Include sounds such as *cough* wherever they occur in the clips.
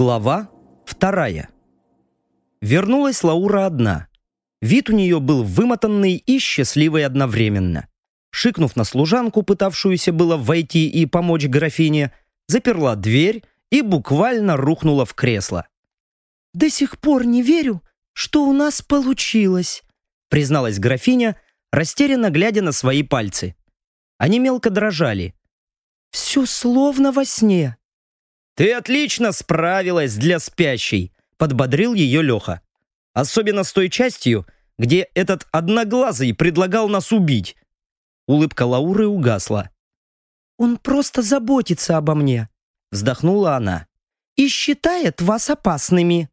Глава вторая. Вернулась Лаура одна. Вид у нее был вымотанный и счастливый одновременно. Шикнув на служанку, пытавшуюся было войти и помочь графине, заперла дверь и буквально рухнула в кресло. «До сих пор не верю, что у нас получилось», призналась графиня, растерянно глядя на свои пальцы. Они мелко дрожали. «Все словно во сне». «Ты отлично справилась для спящей», — подбодрил ее Леха. «Особенно с той частью, где этот одноглазый предлагал нас убить». Улыбка Лауры угасла. «Он просто заботится обо мне», — вздохнула она. «И считает вас опасными».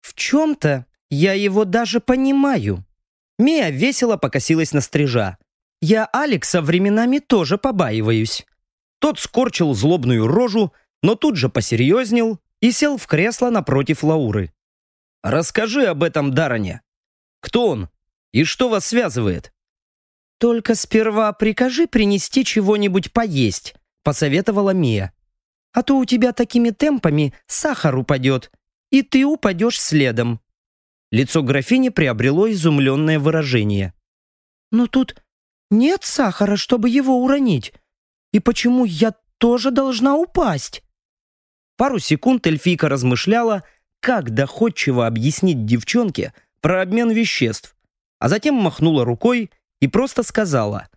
«В чем-то я его даже понимаю». Мия весело покосилась на стрижа. «Я Алекса временами тоже побаиваюсь». Тот скорчил злобную рожу, но тут же посерьезнел и сел в кресло напротив Лауры. «Расскажи об этом Дароне. Кто он и что вас связывает?» «Только сперва прикажи принести чего-нибудь поесть», — посоветовала Мия. «А то у тебя такими темпами сахар упадет, и ты упадешь следом». Лицо графини приобрело изумленное выражение. «Но тут нет сахара, чтобы его уронить. И почему я тоже должна упасть?» Пару секунд эльфийка размышляла, как доходчиво объяснить девчонке про обмен веществ, а затем махнула рукой и просто сказала.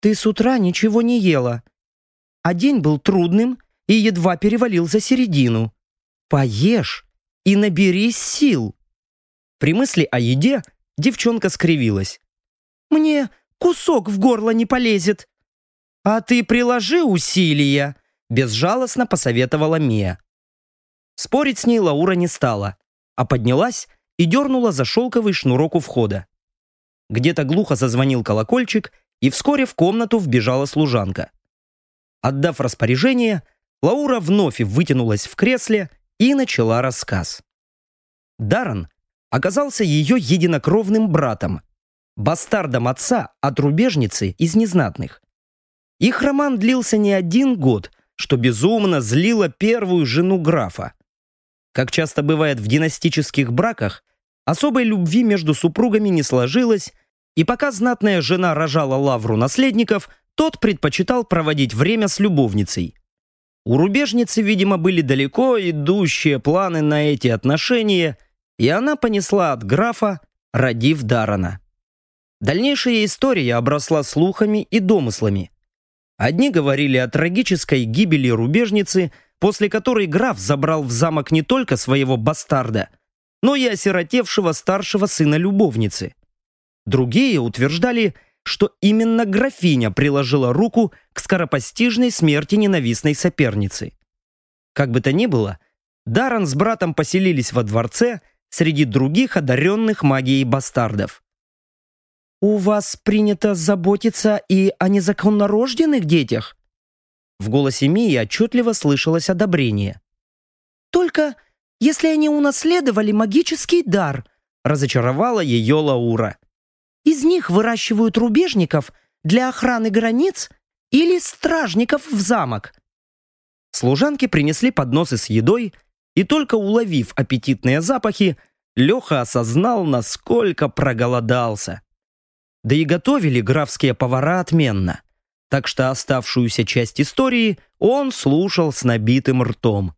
«Ты с утра ничего не ела, а день был трудным и едва перевалил за середину. Поешь и наберись сил». При мысли о еде девчонка скривилась. «Мне кусок в горло не полезет». «А ты приложи усилия», — безжалостно посоветовала Мия. Спорить с ней Лаура не стала, а поднялась и дернула за шелковый шнурок у входа. Где-то глухо зазвонил колокольчик, и вскоре в комнату вбежала служанка. Отдав распоряжение, Лаура вновь вытянулась в кресле и начала рассказ. Даррен оказался ее единокровным братом, бастардом отца от рубежницы из незнатных. Их роман длился не один год, что безумно злило первую жену графа. Как часто бывает в династических браках, особой любви между супругами не сложилось, и пока знатная жена рожала лавру наследников, тот предпочитал проводить время с любовницей. У рубежницы, видимо, были далеко идущие планы на эти отношения, и она понесла от графа, родив Дарана. Дальнейшая история обросла слухами и домыслами. Одни говорили о трагической гибели рубежницы, после которой граф забрал в замок не только своего бастарда, но и осиротевшего старшего сына любовницы. Другие утверждали, что именно графиня приложила руку к скоропостижной смерти ненавистной соперницы. Как бы то ни было, Даран с братом поселились во дворце среди других одаренных магией бастардов. «У вас принято заботиться и о незаконнорожденных детях?» В голосе Мии отчетливо слышалось одобрение. «Только если они унаследовали магический дар», разочаровала ее Лаура. «Из них выращивают рубежников для охраны границ или стражников в замок». Служанки принесли подносы с едой, и только уловив аппетитные запахи, Леха осознал, насколько проголодался. Да и готовили графские повара отменно, так что оставшуюся часть истории он слушал с набитым ртом.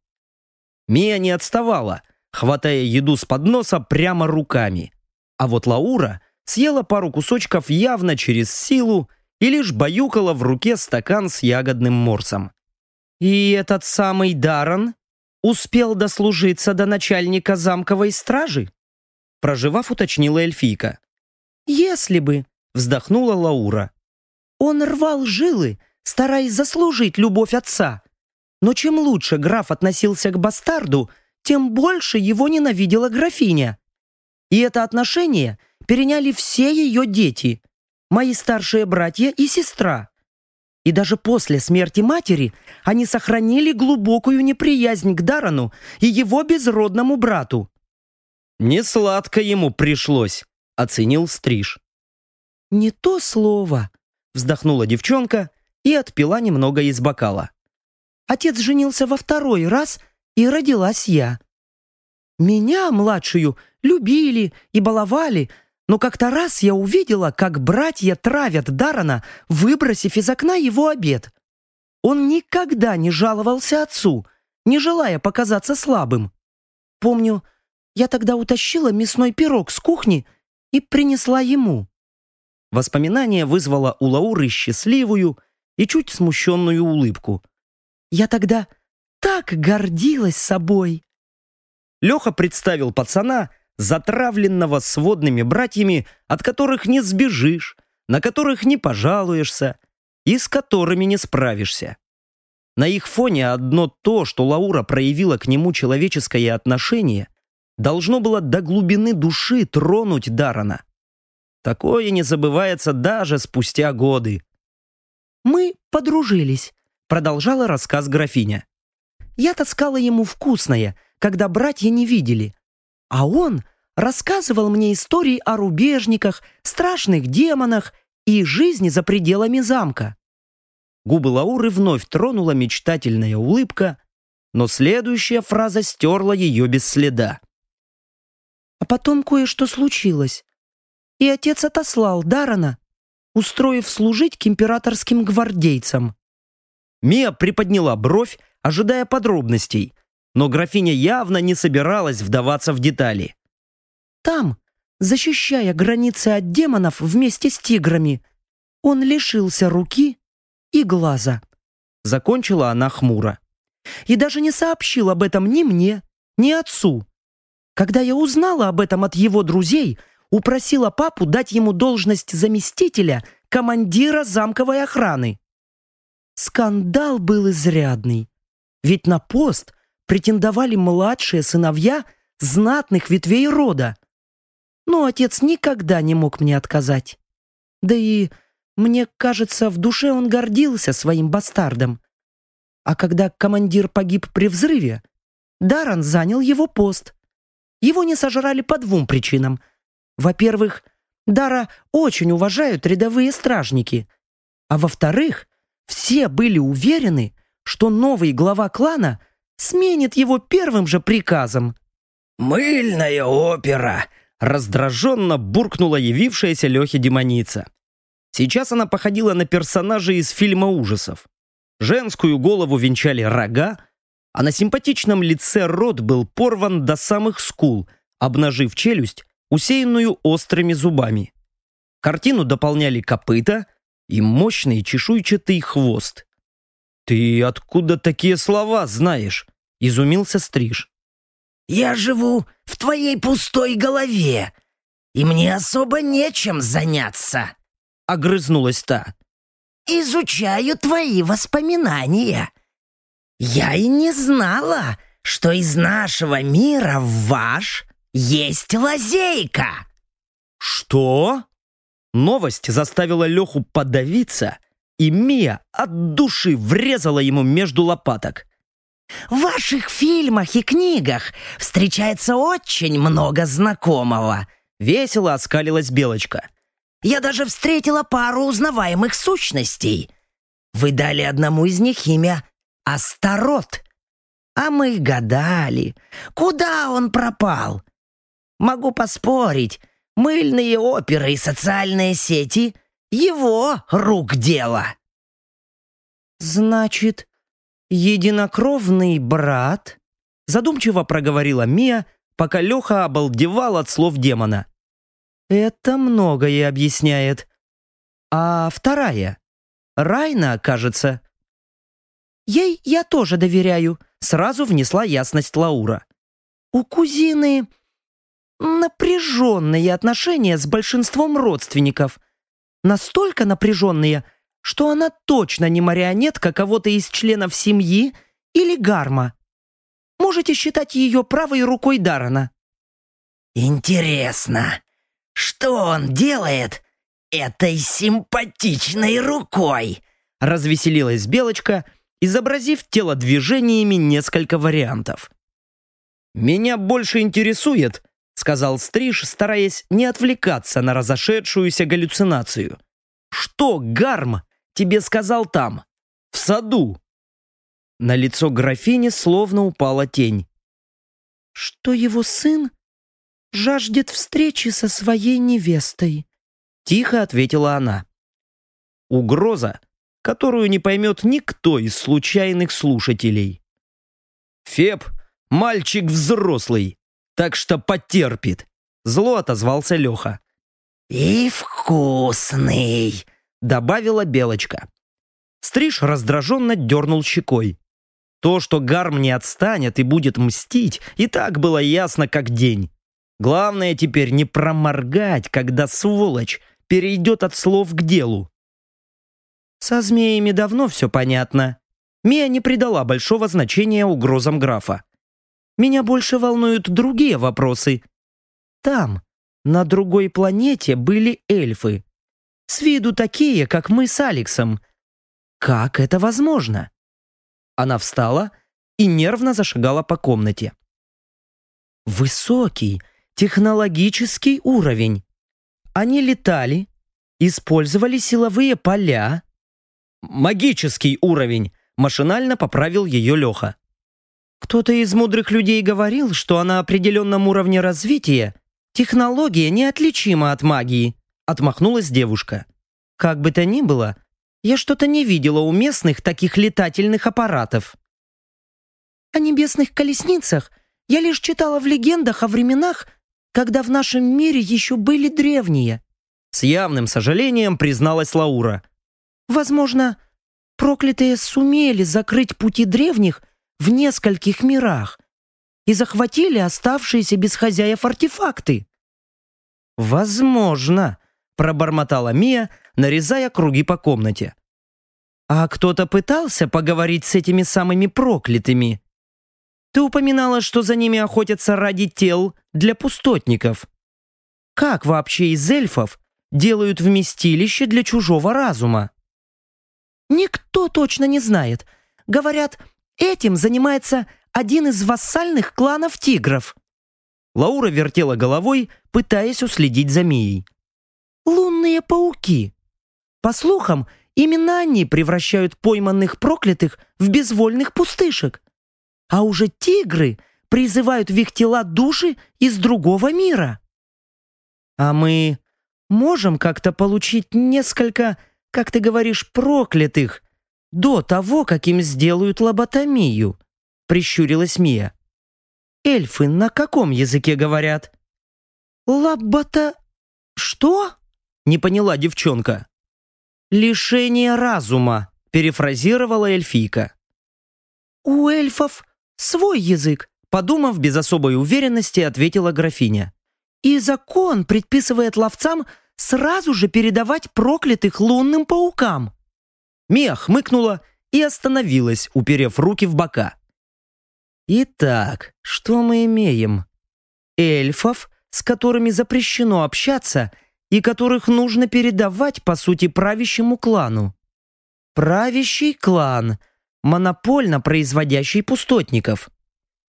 Мия не отставала, хватая еду с подноса прямо руками. А вот Лаура съела пару кусочков явно через силу и лишь баюкала в руке стакан с ягодным морсом. «И этот самый Даран успел дослужиться до начальника замковой стражи?» Проживав, уточнила эльфийка. «Если бы», — вздохнула Лаура. «Он рвал жилы, стараясь заслужить любовь отца, но чем лучше граф относился к бастарду, тем больше его ненавидела графиня. И это отношение переняли все ее дети, мои старшие братья и сестра. И даже после смерти матери они сохранили глубокую неприязнь к Дарану и его безродному брату. «Не сладко ему пришлось», — оценил Стриж. «Не то слово», — вздохнула девчонка и отпила немного из бокала. Отец женился во второй раз и родилась я. Меня, младшую, любили и баловали, но как-то раз я увидела, как братья травят Дарана, выбросив из окна его обед. Он никогда не жаловался отцу, не желая показаться слабым. Помню, я тогда утащила мясной пирог с кухни и принесла ему. Воспоминание вызвало у Лауры счастливую и чуть смущенную улыбку. Я тогда так гордилась собой. Леха представил пацана, затравленного сводными братьями, от которых не сбежишь, на которых не пожалуешься и с которыми не справишься. На их фоне одно то, что Лаура проявила к нему человеческое отношение, должно было до глубины души тронуть Дарана. Такое не забывается даже спустя годы. «Мы подружились», — продолжала рассказ графиня. «Я таскала ему вкусное, когда братья не видели, а он рассказывал мне истории о рубежниках, страшных демонах и жизни за пределами замка. Губы Лауры вновь тронула мечтательная улыбка, но следующая фраза стерла ее без следа. А потом кое-что случилось, и отец отослал Дарана, устроив служить к императорским гвардейцам. Мия приподняла бровь, ожидая подробностей, но графиня явно не собиралась вдаваться в детали. Там, защищая границы от демонов вместе с тиграми, он лишился руки и глаза. Закончила она хмуро. И даже не сообщил об этом ни мне, ни отцу. Когда я узнала об этом от его друзей, упросила папу дать ему должность заместителя командира замковой охраны. Скандал был изрядный. Ведь на пост претендовали младшие сыновья знатных ветвей рода. Но отец никогда не мог мне отказать. Да и мне кажется, в душе он гордился своим бастардом. А когда командир погиб при взрыве, Даран занял его пост. Его не сожрали по двум причинам. Во-первых, Дара очень уважают рядовые стражники. А во-вторых, все были уверены, что новый глава клана сменит его первым же приказом. «Мыльная опера!» раздраженно буркнула явившаяся Лехе демоница. Сейчас она походила на персонажа из фильма ужасов. Женскую голову венчали рога, а на симпатичном лице рот был порван до самых скул, обнажив челюсть, усеянную острыми зубами. Картину дополняли копыта и мощный чешуйчатый хвост. «Ты откуда такие слова знаешь?» — изумился Стриж. «Я живу в твоей пустой голове, и мне особо нечем заняться», огрызнулась та. «Изучаю твои воспоминания. Я и не знала, что из нашего мира в ваш есть лазейка». «Что?» Новость заставила Леху подавиться, и Мия от души врезала ему между лопаток. В ваших фильмах и книгах встречается очень много знакомого. Весело оскалилась Белочка. Я даже встретила пару узнаваемых сущностей. Вы дали одному из них имя Астарот. А мы гадали, куда он пропал. Могу поспорить, мыльные оперы и социальные сети — его рук дело. «Значит, единокровный брат?» Задумчиво проговорила Мия, пока Леха обалдевал от слов демона. Это многое объясняет. А вторая? Райна, кажется. Ей я тоже доверяю, сразу внесла ясность Лаура. У кузины напряженные отношения с большинством родственников. Настолько напряженные, что она точно не марионетка кого-то из членов семьи или гарма. Можете считать ее правой рукой Дарана. «Интересно, что он делает этой симпатичной рукой?» Развеселилась Белочка, изобразив телодвижениями несколько вариантов. «Меня больше интересует», — сказал Стриж, стараясь не отвлекаться на разошедшуюся галлюцинацию. «Что Гарм тебе сказал там, в саду?» На лицо графини словно упала тень. «Что его сын жаждет встречи со своей невестой», — тихо ответила она. Угроза, которую не поймет никто из случайных слушателей. «Феб — мальчик взрослый, так что потерпит», — зло отозвался Леха. «И вкусный», — добавила Белочка. Стриж раздраженно дернул щекой. То, что Гарм не отстанет и будет мстить, и так было ясно, как день. Главное теперь не проморгать, когда сволочь перейдет от слов к делу. Со змеями давно все понятно. Мия не придала большого значения угрозам графа. Меня больше волнуют другие вопросы. Там, на другой планете, были эльфы. С виду такие, как мы с Алексом. Как это возможно? Она встала и нервно зашагала по комнате. Высокий, технологический уровень. Они летали, использовали силовые поля. Магический уровень, машинально поправил ее Леха. Кто-то из мудрых людей говорил, что на определенном уровне развития технология неотличима от магии, отмахнулась девушка. Как бы то ни было, я что-то не видела у местных таких летательных аппаратов. О небесных колесницах я лишь читала в легендах о временах, когда в нашем мире еще были древние. С явным сожалением призналась Лаура. Возможно, проклятые сумели закрыть пути древних в нескольких мирах и захватили оставшиеся без хозяев артефакты. «Возможно», — пробормотала Мия, нарезая круги по комнате. «А кто-то пытался поговорить с этими самыми проклятыми?» Ты упоминала, что за ними охотятся ради тел для пустотников. Как вообще из эльфов делают вместилище для чужого разума? Никто точно не знает. Говорят, этим занимается один из вассальных кланов тигров. Лаура вертела головой, пытаясь уследить за Мией. Лунные пауки. По слухам, именно они превращают пойманных проклятых в безвольных пустышек а уже тигры призывают в их тела души из другого мира. А мы можем как-то получить несколько, как ты говоришь, проклятых до того, как им сделают лоботомию, прищурилась Мия. Эльфы на каком языке говорят? Лобота... Что? Не поняла девчонка. «Лишение разума», — перефразировала эльфийка. «У эльфов свой язык», подумав без особой уверенности, ответила графиня. «И закон предписывает ловцам сразу же передавать проклятых лунным паукам». Мия хмыкнула и остановилась, уперев руки в бока. «Итак, что мы имеем? Эльфов, с которыми запрещено общаться и которых нужно передавать, по сути, правящему клану. Правящий клан — монопольно производящий пустотников,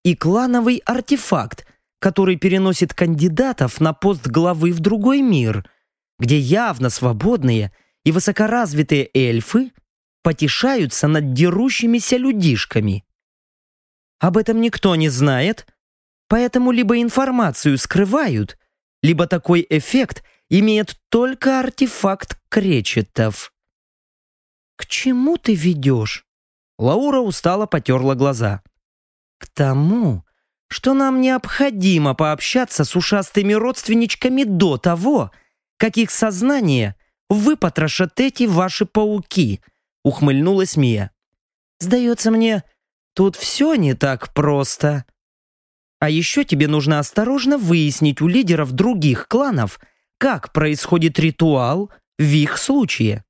и клановый артефакт, который переносит кандидатов на пост главы в другой мир, где явно свободные и высокоразвитые эльфы потешаются над дерущимися людишками. Об этом никто не знает, поэтому либо информацию скрывают, либо такой эффект имеет только артефакт кречетов. «К чему ты ведешь?» Лаура устало потерла глаза. «К тому, что нам необходимо пообщаться с ушастыми родственничками до того, как их сознание выпотрошат эти ваши пауки», — ухмыльнулась Мия. «Сдается мне, тут все не так просто. А еще тебе нужно осторожно выяснить у лидеров других кланов, как происходит ритуал в их случае».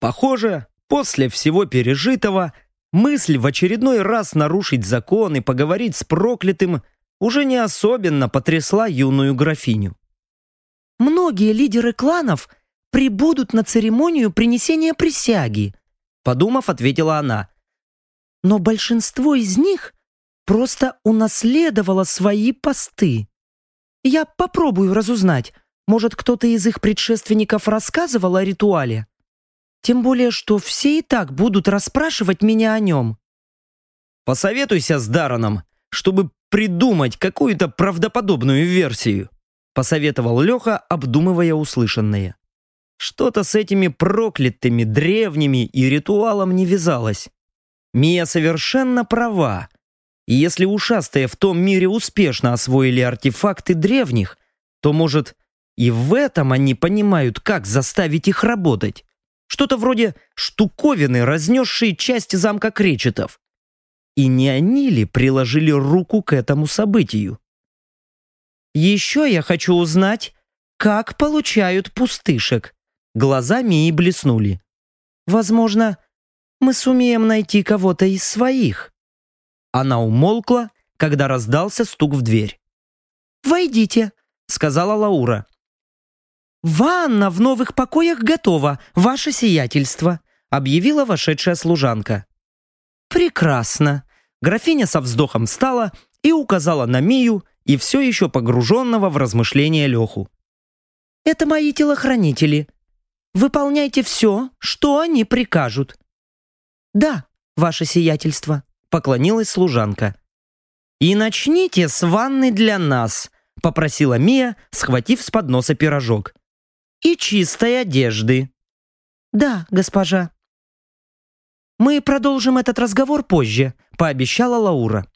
Похоже, После всего пережитого, мысль в очередной раз нарушить закон и поговорить с проклятым уже не особенно потрясла юную графиню. «Многие лидеры кланов прибудут на церемонию принесения присяги», подумав, ответила она. «Но большинство из них просто унаследовало свои посты. Я попробую разузнать, может, кто-то из их предшественников рассказывал о ритуале?» Тем более, что все и так будут расспрашивать меня о нем. Посоветуйся с Дараном, чтобы придумать какую-то правдоподобную версию», посоветовал Леха, обдумывая услышанное. Что-то с этими проклятыми, древними и ритуалом не вязалось. Мия совершенно права. Если ушастые в том мире успешно освоили артефакты древних, то, может, и в этом они понимают, как заставить их работать. Что-то вроде штуковины, разнесшие часть замка кречетов. И не они ли приложили руку к этому событию? Еще я хочу узнать, как получают пустышек. Глаза Мии блеснули. Возможно, мы сумеем найти кого-то из своих. Она умолкла, когда раздался стук в дверь. «Войдите», — сказала Лаура. «Ванна в новых покоях готова, ваше сиятельство», — объявила вошедшая служанка. «Прекрасно». Графиня со вздохом встала и указала на Мию и все еще погруженного в размышления Леху. «Это мои телохранители. Выполняйте все, что они прикажут». «Да, ваше сиятельство», — поклонилась служанка. «И начните с ванны для нас», — попросила Мия, схватив с подноса пирожок. «И чистой одежды». «Да, госпожа». «Мы продолжим этот разговор позже», — пообещала Лаура.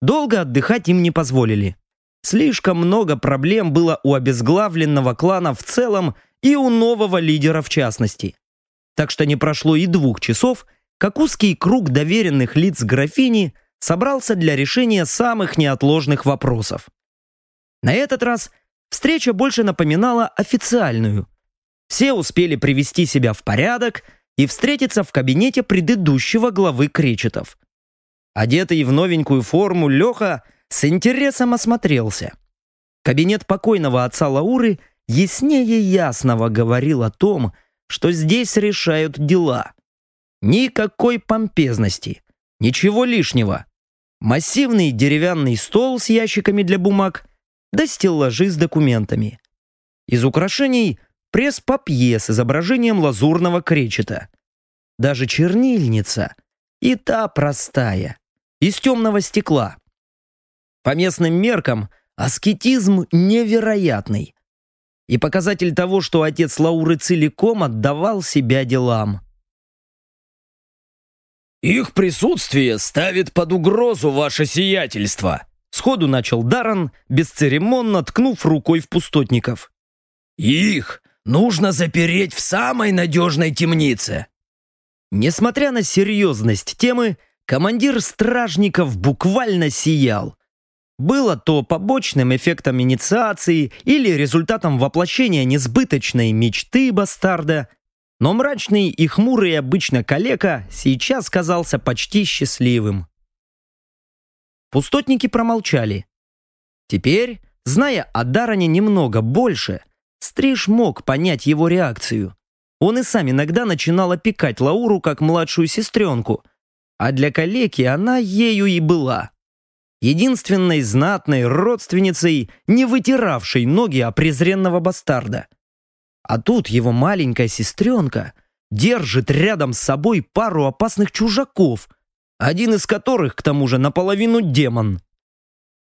Долго отдыхать им не позволили. Слишком много проблем было у обезглавленного клана в целом и у нового лидера в частности. Так что не прошло и двух часов, как узкий круг доверенных лиц графини собрался для решения самых неотложных вопросов. На этот раз встреча больше напоминала официальную. Все успели привести себя в порядок и встретиться в кабинете предыдущего главы Кречетов. Одетый в новенькую форму, Леха с интересом осмотрелся. Кабинет покойного отца Лауры яснее ясного говорил о том, что здесь решают дела. Никакой помпезности, ничего лишнего. Массивный деревянный стол с ящиками для бумаг, да стеллажи с документами. Из украшений пресс-папье с изображением лазурного кречета. Даже чернильница, и та простая, из темного стекла. По местным меркам аскетизм невероятный. И показатель того, что отец Лауры целиком отдавал себя делам. «Их присутствие ставит под угрозу ваше сиятельство», сходу начал Даран, бесцеремонно ткнув рукой в пустотников. «Их нужно запереть в самой надежной темнице». Несмотря на серьезность темы, командир стражников буквально сиял. Было то побочным эффектом инициации или результатом воплощения несбыточной мечты бастарда, но мрачный и хмурый обычно калека сейчас казался почти счастливым. Пустотники промолчали. Теперь, зная о Даране немного больше, Стриж мог понять его реакцию. Он и сам иногда начинал опекать Лауру как младшую сестренку, а для калеки она ею и была. Единственной знатной родственницей, не вытиравшей ноги о презренного бастарда. А тут его маленькая сестренка держит рядом с собой пару опасных чужаков, один из которых, к тому же, наполовину демон.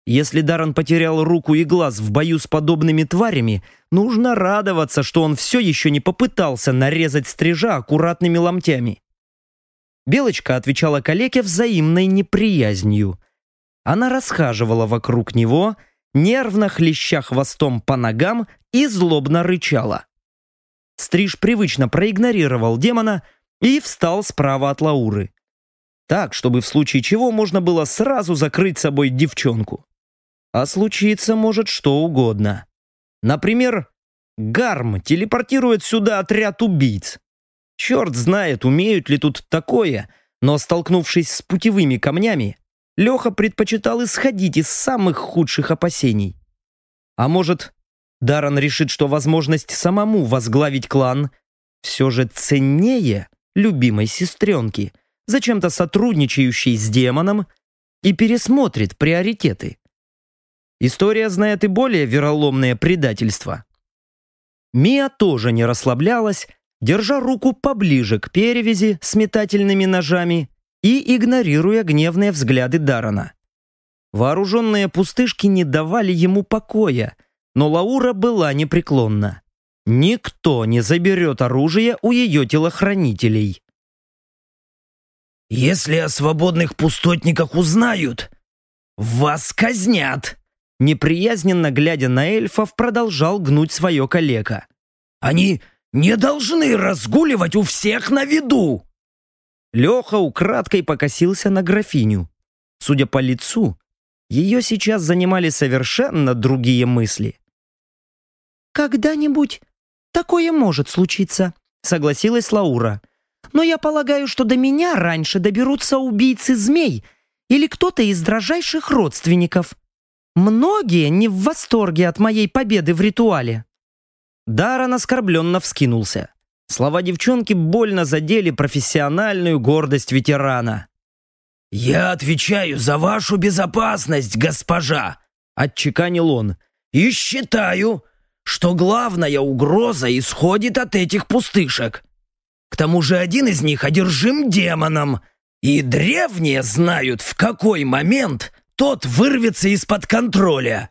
Если Даран потерял руку и глаз в бою с подобными тварями, нужно радоваться, что он все еще не попытался нарезать стрижа аккуратными ломтями. Белочка отвечала калеке взаимной неприязнью. Она расхаживала вокруг него, нервно хлеща хвостом по ногам и злобно рычала. Стриж привычно проигнорировал демона и встал справа от Лауры. Так, чтобы в случае чего можно было сразу закрыть собой девчонку. А случиться может что угодно. Например, Гарм телепортирует сюда отряд убийц. Черт знает, умеют ли тут такое, но столкнувшись с путевыми камнями, Леха предпочитал исходить из самых худших опасений. А может, Даран решит, что возможность самому возглавить клан все же ценнее любимой сестренки, зачем-то сотрудничающей с демоном, и пересмотрит приоритеты. История знает и более вероломное предательство. Мия тоже не расслаблялась, держа руку поближе к перевязи с метательными ножами и игнорируя гневные взгляды Дарана. Вооруженные пустышки не давали ему покоя, но Лаура была непреклонна. Никто не заберет оружие у ее телохранителей. «Если о свободных пустотниках узнают, вас казнят!» Неприязненно глядя на эльфов, продолжал гнуть свое калека. «Они не должны разгуливать у всех на виду!» Леха украдкой покосился на графиню. Судя по лицу, ее сейчас занимали совершенно другие мысли. «Когда-нибудь такое может случиться», — согласилась Лаура. «Но я полагаю, что до меня раньше доберутся убийцы змей или кто-то из дрожайших родственников. Многие не в восторге от моей победы в ритуале». Даран оскорбленно вскинулся. Слова девчонки больно задели профессиональную гордость ветерана. «Я отвечаю за вашу безопасность, госпожа!» — отчеканил он. «И считаю, что главная угроза исходит от этих пустышек. К тому же один из них одержим демоном, и древние знают, в какой момент тот вырвется из-под контроля.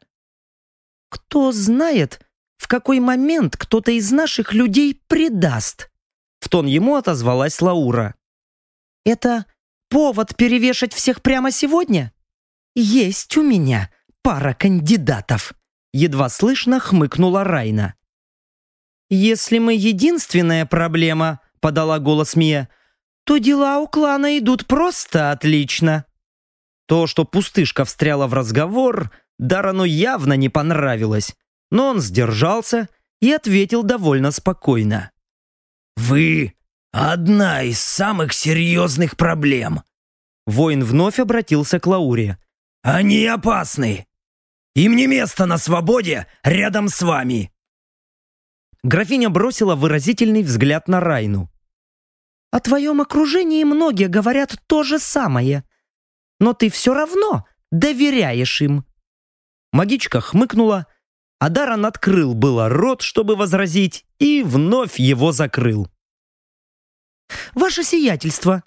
«Кто знает, в какой момент кто-то из наших людей предаст?» В тон ему отозвалась Лаура. «Это повод перевешать всех прямо сегодня? Есть у меня пара кандидатов!» Едва слышно хмыкнула Райна. «Если мы единственная проблема», — подала голос Мия, «то дела у клана идут просто отлично». То, что пустышка встряла в разговор, Дарану явно не понравилось, но он сдержался и ответил довольно спокойно. «Вы одна из самых серьезных проблем». Воин вновь обратился к Лауре. «Они опасны. Им не место на свободе рядом с вами!» Графиня бросила выразительный взгляд на Райну. «О твоем окружении многие говорят то же самое, но ты все равно доверяешь им». Магичка хмыкнула, а Даран открыл было рот, чтобы возразить, и вновь его закрыл. «Ваше сиятельство,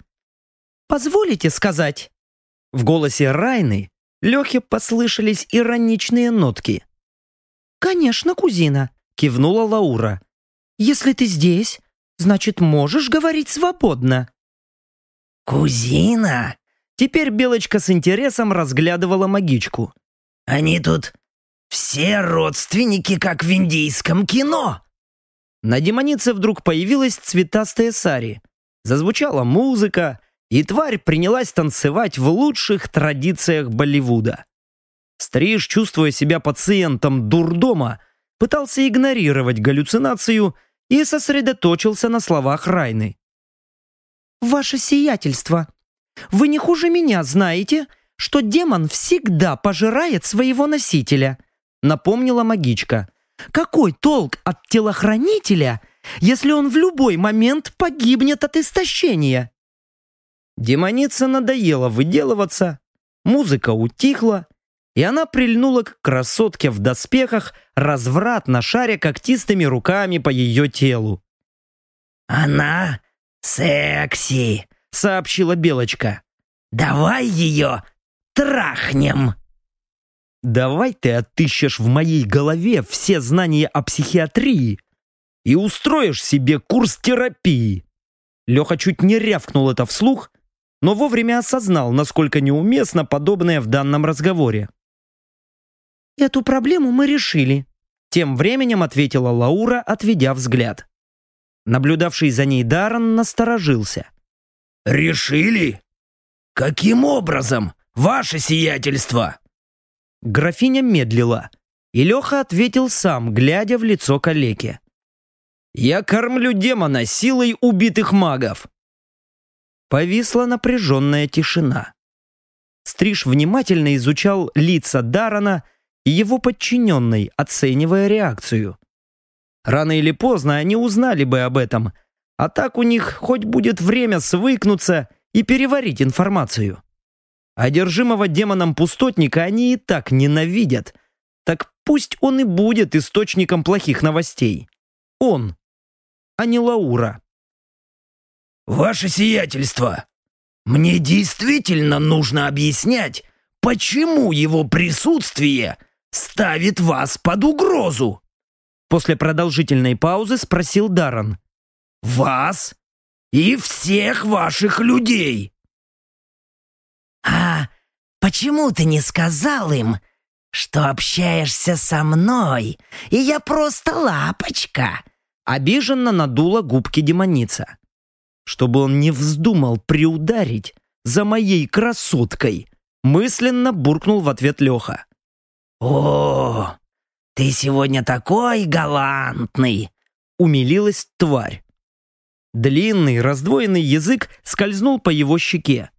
позволите сказать?» В голосе Райны Лехе послышались ироничные нотки. «Конечно, кузина», — кивнула Лаура. «Если ты здесь, значит, можешь говорить свободно». «Кузина?» Теперь Белочка с интересом разглядывала магичку. «Они тут все родственники, как в индийском кино!» На демонице вдруг появилась цветастая сари. Зазвучала музыка, и тварь принялась танцевать в лучших традициях Болливуда. Стриж, чувствуя себя пациентом дурдома, пытался игнорировать галлюцинацию и сосредоточился на словах Райны. «Ваше сиятельство, вы не хуже меня знаете, что демон всегда пожирает своего носителя», напомнила магичка. «Какой толк от телохранителя, если он в любой момент погибнет от истощения?» Демоница надоело выделываться, музыка утихла, и она прильнула к красотке в доспехах, развратно шаря когтистыми руками по ее телу. «Она секси», — сообщила Белочка. «Давай ее трахнем». «Давай ты отыщешь в моей голове все знания о психиатрии и устроишь себе курс терапии». Леха чуть не рявкнул это вслух, но вовремя осознал, насколько неуместно подобное в данном разговоре. «Эту проблему мы решили», — тем временем ответила Лаура, отведя взгляд. Наблюдавший за ней Даррен насторожился. «Решили? Каким образом, ваше сиятельство?» Графиня медлила, и Леха ответил сам, глядя в лицо калеки. «Я кормлю демона силой убитых магов. Повисла напряженная тишина. Стриж внимательно изучал лица Дарана и его подчиненной, оценивая реакцию. Рано или поздно они узнали бы об этом, а так у них хоть будет время свыкнуться и переварить информацию. Одержимого демоном пустотника они и так ненавидят, так пусть он и будет источником плохих новостей. Он, а не Лаура. «Ваше сиятельство! Мне действительно нужно объяснять, почему его присутствие ставит вас под угрозу?» После продолжительной паузы спросил Даран. «Вас и всех ваших людей!» «А почему ты не сказал им, что общаешься со мной, и я просто лапочка?» Обиженно надула губки демоница. Чтобы он не вздумал приударить за моей красоткой, мысленно буркнул в ответ Леха. «О, ты сегодня такой галантный!» Умилилась тварь. Длинный, раздвоенный язык скользнул по его щеке.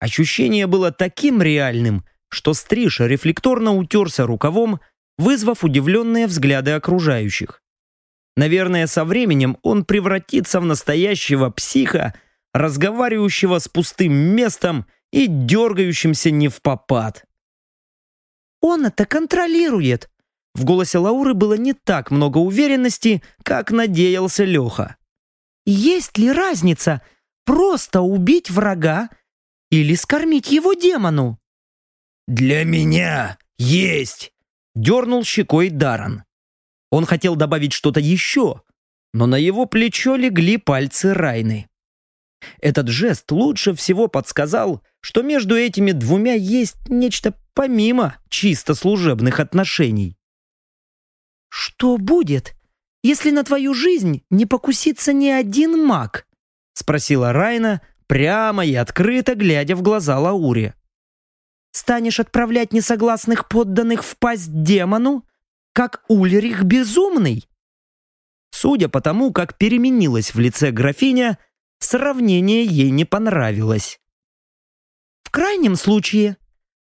Ощущение было таким реальным, что Стриж рефлекторно утерся рукавом, вызвав удивленные взгляды окружающих. Наверное, со временем он превратится в настоящего психа, разговаривающего с пустым местом и дергающимся не в попад. «Он это контролирует!» В голосе Лауры было не так много уверенности, как надеялся Леха. «Есть ли разница просто убить врага или скормить его демону?» «Для меня есть!» — дернул щекой Даран. Он хотел добавить что-то еще, но на его плечо легли пальцы Райны. Этот жест лучше всего подсказал, что между этими двумя есть нечто помимо чисто служебных отношений. «Что будет, если на твою жизнь не покусится ни один маг?» — спросила Райна, прямо и открыто глядя в глаза Лауре. «Станешь отправлять несогласных подданных в пасть демону, как Ульрих Безумный?» Судя по тому, как переменилась в лице графиня, сравнение ей не понравилось. «В крайнем случае,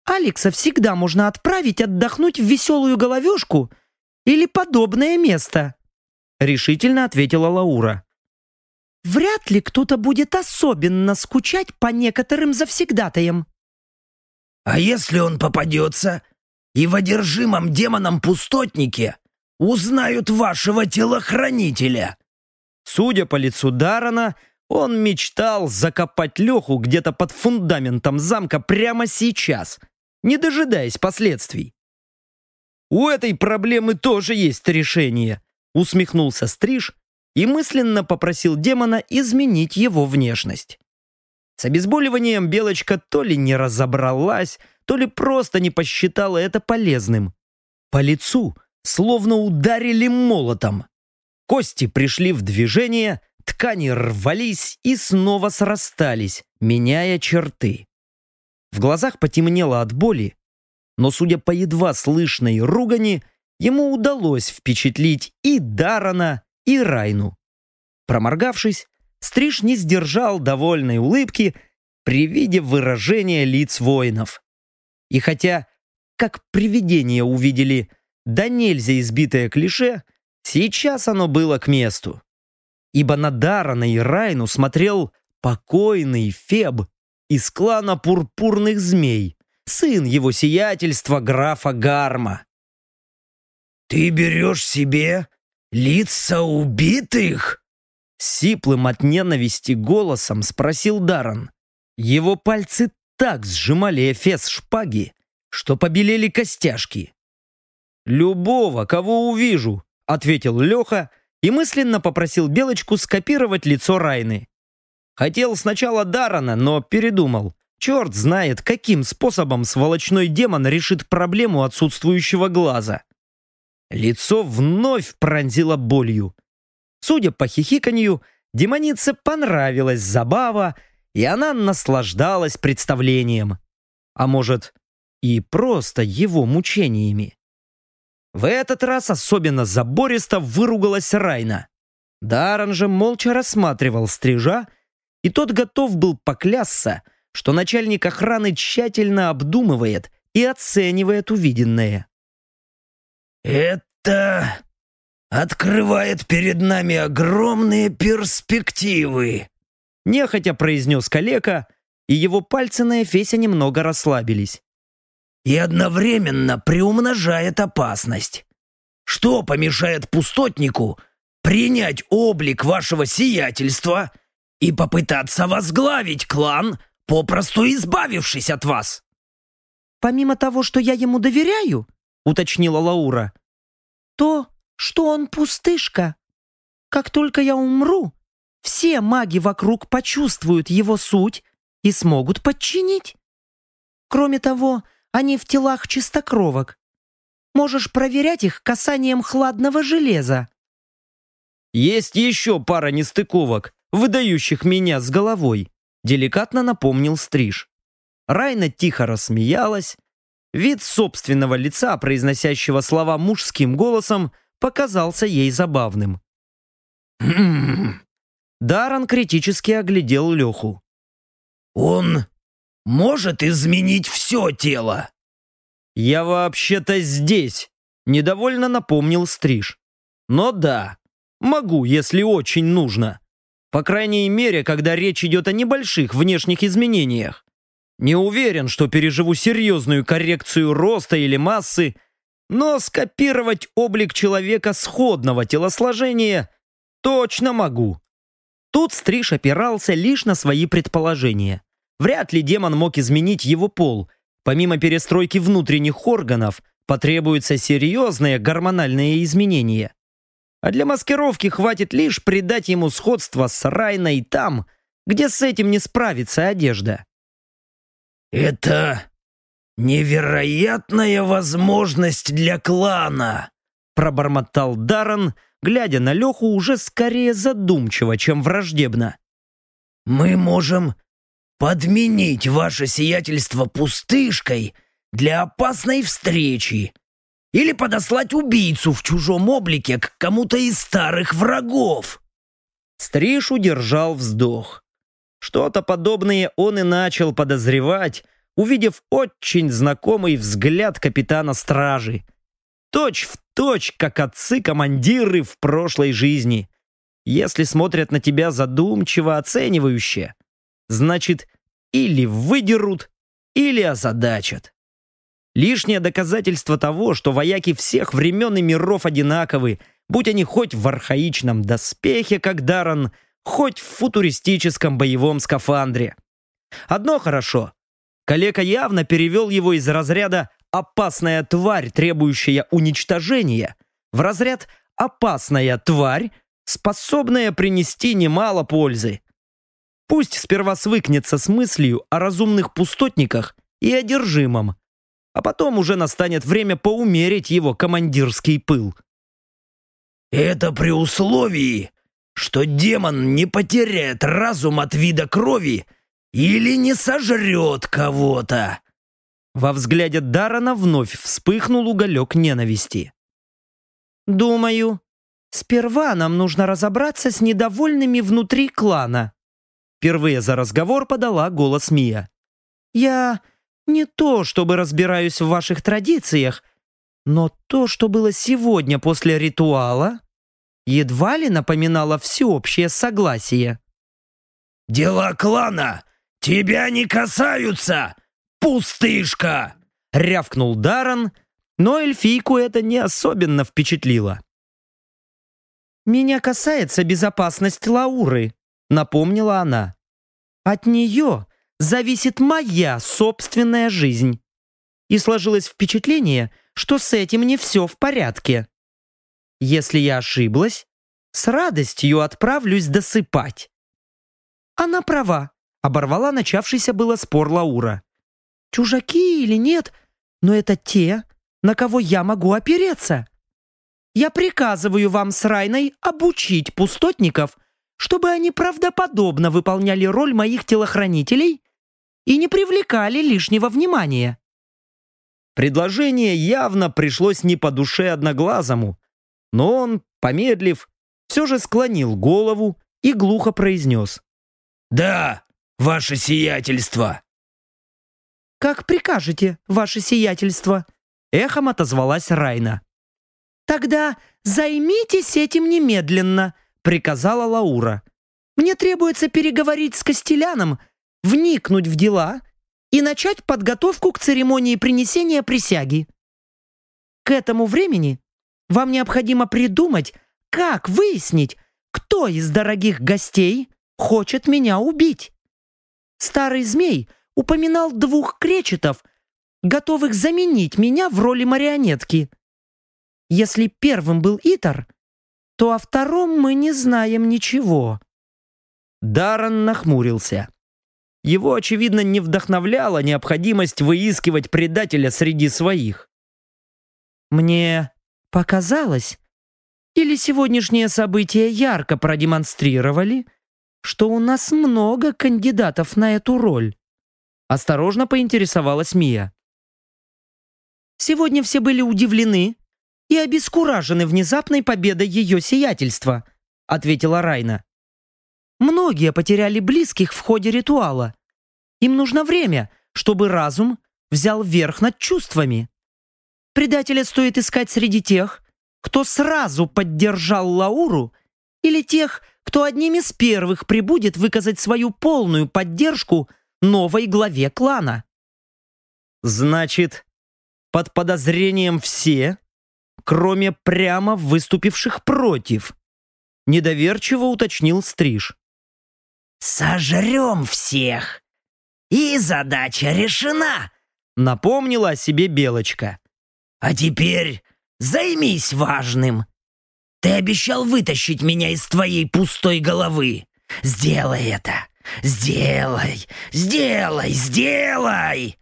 Алекса всегда можно отправить отдохнуть в веселую головешку или подобное место», решительно ответила Лаура. «Вряд ли кто-то будет особенно скучать по некоторым завсегдатаям». «А если он попадется и в одержимом демоном пустотнике узнают вашего телохранителя?» Судя по лицу Дарана, он мечтал закопать Леху где-то под фундаментом замка прямо сейчас, не дожидаясь последствий. «У этой проблемы тоже есть решение», усмехнулся Стриж и мысленно попросил демона изменить его внешность. С обезболиванием Белочка то ли не разобралась, то ли просто не посчитала это полезным. По лицу словно ударили молотом. Кости пришли в движение, ткани рвались и снова срастались, меняя черты. В глазах потемнело от боли, но, судя по едва слышной ругани, ему удалось впечатлить и Дарана, и Райну. Проморгавшись, Стриж не сдержал довольной улыбки при виде выражения лиц воинов. И хотя, как привидение увидели, да нельзя избитое клише, сейчас оно было к месту. Ибо на Дарана и Райну смотрел покойный Феб из клана пурпурных змей, сын его сиятельства графа Гарма. «Ты берешь себе лица убитых?» Сиплым от ненависти голосом спросил Даран. Его пальцы так сжимали эфес шпаги, что побелели костяшки. «Любого, кого увижу», — ответил Леха и мысленно попросил Белочку скопировать лицо Райны. Хотел сначала Дарана, но передумал. Черт знает, каким способом сволочной демон решит проблему отсутствующего глаза. Лицо вновь пронзило болью. Судя по хихиканью, демонице понравилась забава, и она наслаждалась представлением. А может, и просто его мучениями. В этот раз особенно забористо выругалась Райна. Даран же молча рассматривал стрижа, и тот готов был поклясться, что начальник охраны тщательно обдумывает и оценивает увиденное. «Это открывает перед нами огромные перспективы», Нехотя произнес калека, и его пальцы на Эфесе немного расслабились. «И одновременно приумножает опасность. Что помешает пустотнику принять облик вашего сиятельства и попытаться возглавить клан попросту избавившись от вас. Помимо того, что я ему доверяю, уточнила Лаура, то, что он пустышка. Как только я умру, все маги вокруг почувствуют его суть и смогут подчинить. Кроме того, они в телах чистокровок. Можешь проверять их касанием хладного железа. Есть еще пара нестыковок, выдающих меня с головой, деликатно напомнил Стриж. Райна тихо рассмеялась. Вид собственного лица, произносящего слова мужским голосом, показался ей забавным. *clears throat* Даран критически оглядел Леху. «Он может изменить все тело?» «Я вообще-то здесь», — недовольно напомнил Стриж. «Но да, могу, если очень нужно. По крайней мере, когда речь идет о небольших внешних изменениях. Не уверен, что переживу серьезную коррекцию роста или массы, но скопировать облик человека сходного телосложения точно могу. Тут Стриж опирался лишь на свои предположения. Вряд ли демон мог изменить его пол. Помимо перестройки внутренних органов, потребуются серьезные гормональные изменения. А для маскировки хватит лишь придать ему сходство с Райной там, где с этим не справится одежда. «Это невероятная возможность для клана!» пробормотал Даррен, глядя на Леху уже скорее задумчиво, чем враждебно. «Мы можем подменить ваше сиятельство пустышкой для опасной встречи или подослать убийцу в чужом облике к кому-то из старых врагов». Стриж удержал вздох. Что-то подобное он и начал подозревать, увидев очень знакомый взгляд капитана стражи. Точь в точь, как отцы-командиры в прошлой жизни. Если смотрят на тебя задумчиво оценивающе, значит, или выдерут, или озадачат. Лишнее доказательство того, что вояки всех времен и миров одинаковы, будь они хоть в архаичном доспехе, как Даран, хоть в футуристическом боевом скафандре. Одно хорошо. Калека явно перевел его из разряда «опасная тварь, требующая уничтожения» в разряд «опасная тварь, способная принести немало пользы». Пусть сперва свыкнется с мыслью о разумных пустотниках и одержимом, а потом уже настанет время поумерить его командирский пыл. «Это при условии, что демон не потеряет разум от вида крови или не сожрет кого-то. Во взгляде Дарана вновь вспыхнул уголек ненависти. «Думаю, сперва нам нужно разобраться с недовольными внутри клана». Впервые за разговор подала голос Мия. «Я не то, чтобы разбираюсь в ваших традициях, но то, что было сегодня после ритуала, едва ли напоминало всеобщее согласие. «Дела клана тебя не касаются, пустышка!» рявкнул Даран, но эльфийку это не особенно впечатлило. «Меня касается безопасность Лауры», — напомнила она. «От нее зависит моя собственная жизнь». И сложилось впечатление, что с этим не все в порядке. Если я ошиблась, с радостью отправлюсь досыпать. Она права, оборвала начавшийся было спор Лаура. Чужаки или нет, но это те, на кого я могу опереться. Я приказываю вам с Райной обучить пустотников, чтобы они правдоподобно выполняли роль моих телохранителей и не привлекали лишнего внимания. Предложение явно пришлось не по душе одноглазому, но он, помедлив, все же склонил голову и глухо произнес. «Да, ваше сиятельство!» «Как прикажете, ваше сиятельство!» Эхом отозвалась Райна. «Тогда займитесь этим немедленно», приказала Лаура. «Мне требуется переговорить с Костеляном, вникнуть в дела и начать подготовку к церемонии принесения присяги. К этому времени вам необходимо придумать, как выяснить, кто из дорогих гостей хочет меня убить. Старый змей упоминал двух кречетов, готовых заменить меня в роли марионетки. Если первым был Итар, то о втором мы не знаем ничего». Даррен нахмурился. Его, очевидно, не вдохновляла необходимость выискивать предателя среди своих. «Мне показалось, или сегодняшние события ярко продемонстрировали, что у нас много кандидатов на эту роль?» Осторожно поинтересовалась Мия. Сегодня все были удивлены и обескуражены внезапной победой ее сиятельства, ответила Райна. Многие потеряли близких в ходе ритуала. Им нужно время, чтобы разум взял верх над чувствами. Предателя стоит искать среди тех, кто сразу поддержал Лауру, или тех, кто одним из первых прибудет выказать свою полную поддержку новой главе клана. Значит, под подозрением все, кроме прямо выступивших против, недоверчиво уточнил Стриж. «Сожрем всех! И задача решена!» Напомнила о себе Белочка. «А теперь займись важным. Ты обещал вытащить меня из твоей пустой головы. Сделай это! Сделай! Сделай! Сделай!»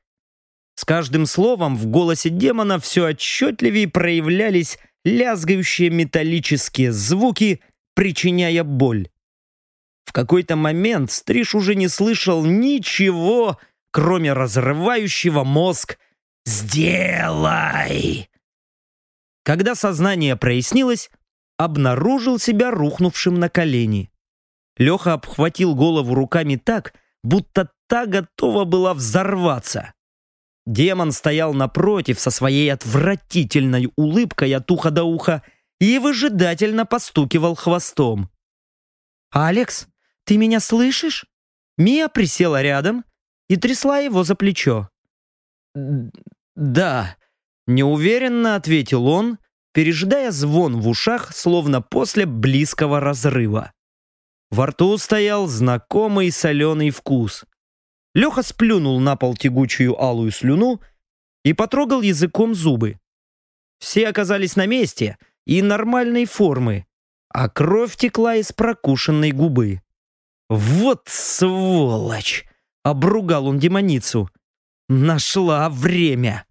С каждым словом в голосе демона все отчетливее проявлялись лязгающие металлические звуки, причиняя боль. В какой-то момент Стриж уже не слышал ничего, кроме разрывающего мозг «Сделай!». Когда сознание прояснилось, обнаружил себя рухнувшим на колени. Леха обхватил голову руками так, будто та готова была взорваться. Демон стоял напротив со своей отвратительной улыбкой от уха до уха и выжидательно постукивал хвостом. «Алекс, ты меня слышишь?» Мия присела рядом и трясла его за плечо. «Да», — неуверенно ответил он, пережидая звон в ушах, словно после близкого разрыва. Во рту стоял знакомый соленый вкус. Леха сплюнул на пол тягучую алую слюну и потрогал языком зубы. Все оказались на месте и нормальной формы, а кровь текла из прокушенной губы. «Вот сволочь!» — обругал он демоницу. «Нашла время!»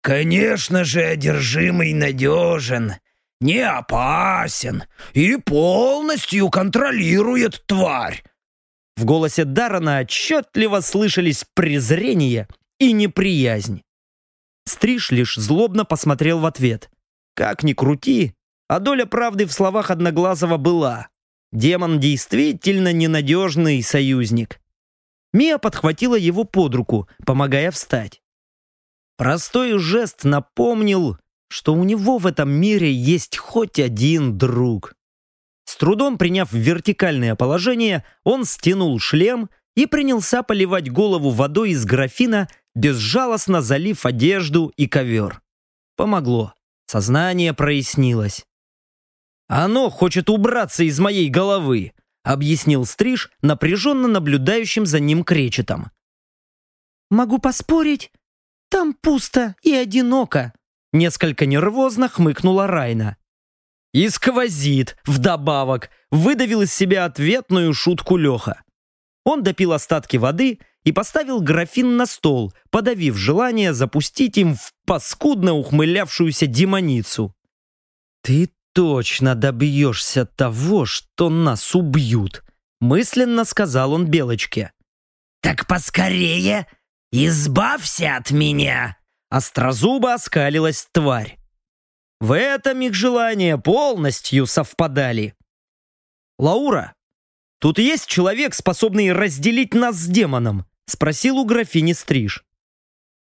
«Конечно же, одержимый надежен, не опасен и полностью контролирует тварь!» В голосе Дарана отчетливо слышались презрение и неприязнь. Стриж лишь злобно посмотрел в ответ. Как ни крути, а доля правды в словах Одноглазого была. Демон действительно ненадежный союзник. Мия подхватила его под руку, помогая встать. Простой жест напомнил, что у него в этом мире есть хоть один друг. С трудом приняв вертикальное положение, он стянул шлем и принялся поливать голову водой из графина, безжалостно залив одежду и ковер. Помогло. Сознание прояснилось. «Оно хочет убраться из моей головы», объяснил Стриж, напряженно наблюдающим за ним кречетом. «Могу поспорить, там пусто и одиноко», несколько нервозно хмыкнула Райна. «И сквозит, вдобавок», выдавил из себя ответную шутку Леха. Он допил остатки воды и поставил графин на стол, подавив желание запустить им в паскудно ухмылявшуюся демоницу. «Ты точно добьешься того, что нас убьют», мысленно сказал он Белочке. «Так поскорее избавься от меня!» Острозубо оскалилась тварь. В этом их желания полностью совпадали. «Лаура, тут есть человек, способный разделить нас с демоном?» Спросил у графини Стриж.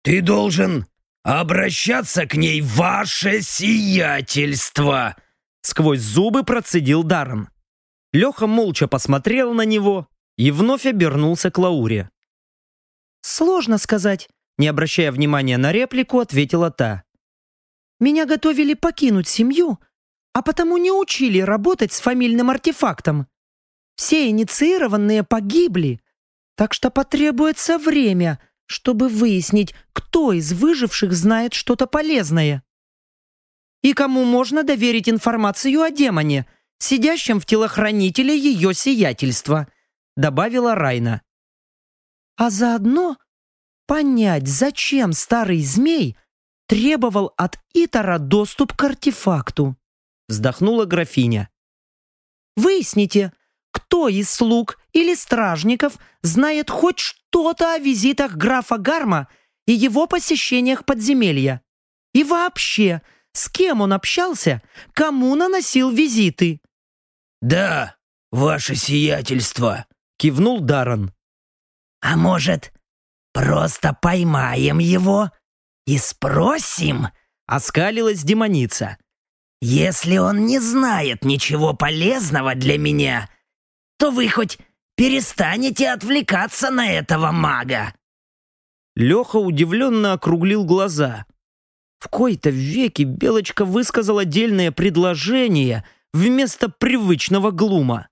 «Ты должен обращаться к ней, ваше сиятельство!» Сквозь зубы процедил Даррен. Леха молча посмотрел на него и вновь обернулся к Лауре. «Сложно сказать», — не обращая внимания на реплику, ответила та. «Меня готовили покинуть семью, а потому не учили работать с фамильным артефактом. Все инициированные погибли, Так что потребуется время, чтобы выяснить, кто из выживших знает что-то полезное. И кому можно доверить информацию о демоне, сидящем в телохранителе ее сиятельства, добавила Райна. А заодно понять, зачем старый змей требовал от Итара доступ к артефакту. Вздохнула графиня. Выясните, кто из слуг или стражников знает хоть что-то о визитах графа Гарма и его посещениях подземелья. И вообще, с кем он общался, кому наносил визиты. «Да, ваше сиятельство», — кивнул Даран. «А может, просто поймаем его и спросим?» — оскалилась демоница. «Если он не знает ничего полезного для меня, то вы хоть перестанете отвлекаться на этого мага». Леха удивленно округлил глаза. В кои-то веки Белочка высказал отдельное предложение вместо привычного глума.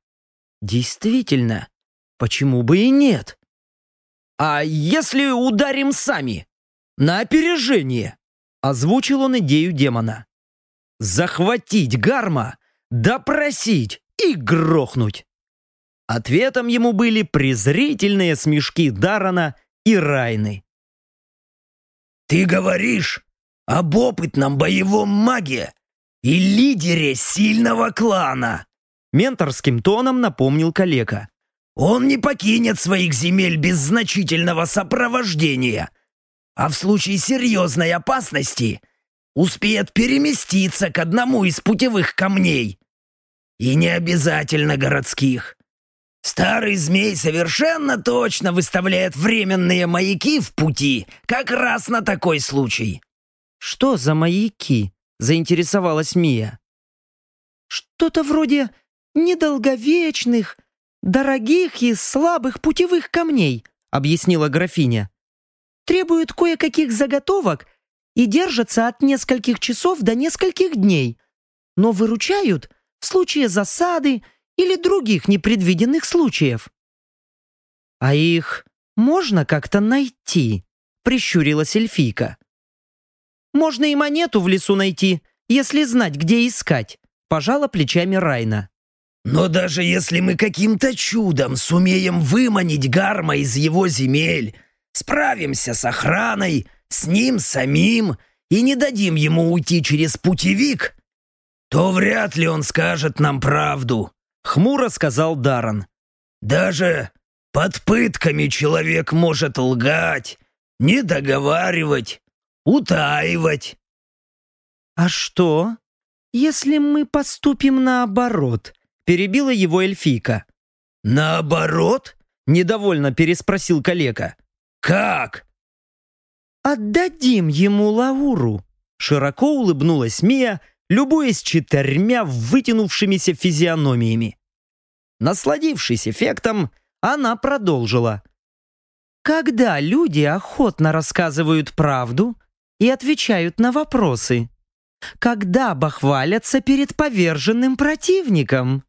Действительно, почему бы и нет? «А если ударим сами? На опережение!» Озвучил он идею демона. «Захватить гарма, допросить и грохнуть!» Ответом ему были презрительные смешки Дарана и Райны. «Ты говоришь об опытном боевом маге и лидере сильного клана!» Менторским тоном напомнил калека. «Он не покинет своих земель без значительного сопровождения, а в случае серьезной опасности успеет переместиться к одному из путевых камней. И не обязательно городских. Старый змей совершенно точно выставляет временные маяки в пути, как раз на такой случай. «Что за маяки?» — заинтересовалась Мия. «Что-то вроде недолговечных, дорогих и слабых путевых камней», — объяснила графиня. «Требуют кое-каких заготовок и держатся от нескольких часов до нескольких дней, но выручают в случае засады или других непредвиденных случаев». «А их можно как-то найти?» — прищурилась эльфийка. «Можно и монету в лесу найти, если знать, где искать», — пожала плечами Райна. «Но даже если мы каким-то чудом сумеем выманить Гарма из его земель, справимся с охраной, с ним самим и не дадим ему уйти через путевик, то вряд ли он скажет нам правду. Хмуро сказал Даран. «Даже под пытками человек может лгать, не договаривать, утаивать». «А что, если мы поступим наоборот?» Перебила его эльфийка. «Наоборот?» Недовольно переспросил калека. «Как?» «Отдадим ему Лауру!» Широко улыбнулась Мия, любуясь четырьмя вытянувшимися физиономиями. Насладившись эффектом, она продолжила. «Когда люди охотно рассказывают правду и отвечают на вопросы? Когда бахвалятся перед поверженным противником?»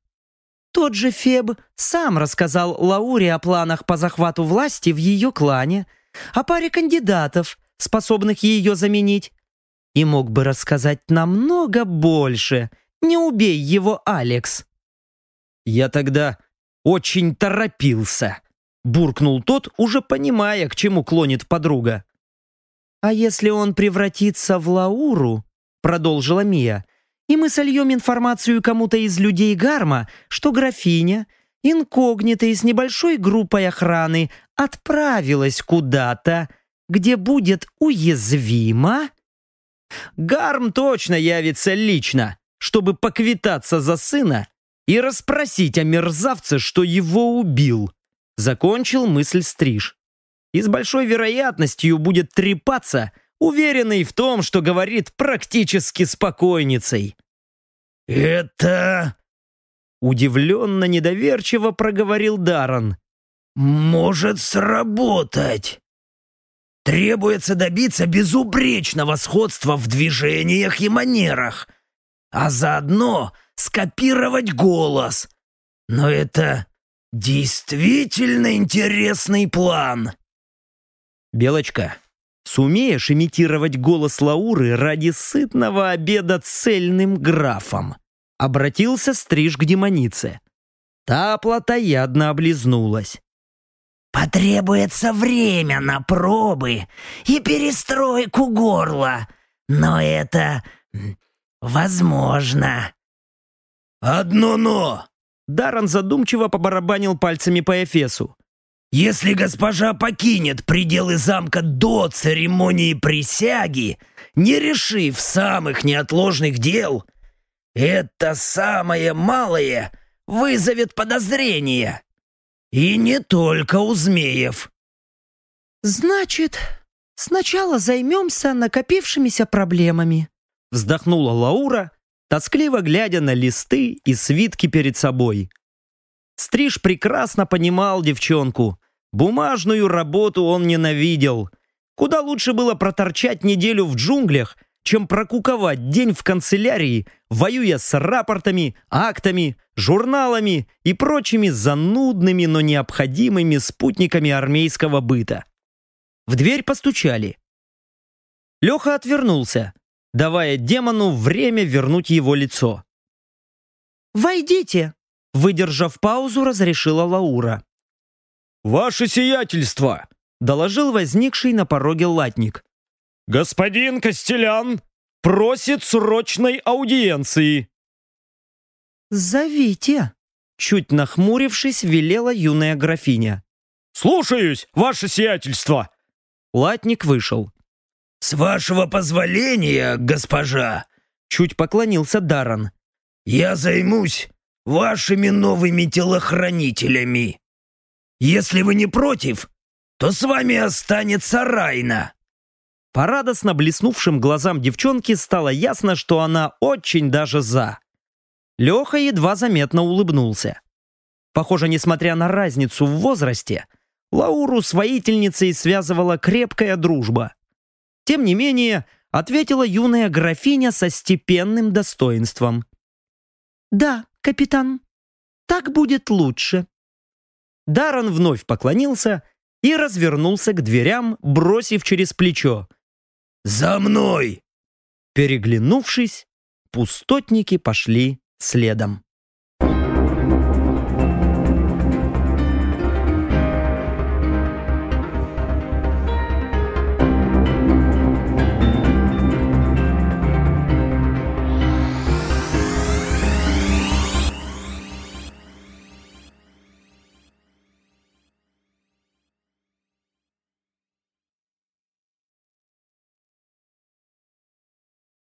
Тот же Феб сам рассказал Лауре о планах по захвату власти в ее клане, о паре кандидатов, способных ее заменить, и мог бы рассказать намного больше. Не убей его, Алекс. Я тогда очень торопился, буркнул тот, уже понимая, к чему клонит подруга. А если он превратится в Лауру, продолжила Мия, и мы сольем информацию кому-то из людей Гарма, что графиня, инкогнито и с небольшой группой охраны, отправилась куда-то, где будет уязвима, Гарм точно явится лично, чтобы поквитаться за сына и расспросить о мерзавце, что его убил. Закончил мысль Стриж. И с большой вероятностью будет трепаться, уверенный в том, что говорит практически спокойницей. «Это...» Удивленно недоверчиво проговорил Даран. «Может сработать». Требуется добиться безупречного сходства в движениях и манерах, а заодно скопировать голос. Но это действительно интересный план. Белочка, сумеешь имитировать голос Лауры ради сытного обеда цельным графом? Обратился стриж к демонице. Та плотоядно облизнулась. Потребуется время на пробы и перестройку горла, но это возможно. Одно но. Даран задумчиво побарабанил пальцами по Эфесу. Если госпожа покинет пределы замка до церемонии присяги, не решив самых неотложных дел, это самое малое вызовет подозрение. И не только у змеев. «Значит, сначала займемся накопившимися проблемами», вздохнула Лаура, тоскливо глядя на листы и свитки перед собой. Стриж прекрасно понимал девчонку. Бумажную работу он ненавидел. Куда лучше было проторчать неделю в джунглях, чем прокуковать день в канцелярии, воюя с рапортами, актами, журналами и прочими занудными, но необходимыми спутниками армейского быта. В дверь постучали. Леха отвернулся, давая демону время вернуть его лицо. «Войдите!» Выдержав паузу, разрешила Лаура. «Ваше сиятельство!» — доложил возникший на пороге латник. «Господин Костелян просит срочной аудиенции!» «Зовите!» — чуть нахмурившись, велела юная графиня. «Слушаюсь, ваше сиятельство!» Латник вышел. «С вашего позволения, госпожа!» Чуть поклонился Даран. «Я займусь вашими новыми телохранителями. Если вы не против, то с вами останется Райна». По радостно блеснувшим глазам девчонки стало ясно, что она очень даже за. Леха едва заметно улыбнулся. Похоже, несмотря на разницу в возрасте, Лауру с воительницей связывала крепкая дружба. Тем не менее, ответила юная графиня со степенным достоинством. «Да, капитан, так будет лучше». Даррен вновь поклонился и развернулся к дверям, бросив через плечо. «За мной!» Переглянувшись, пустотники пошли следом.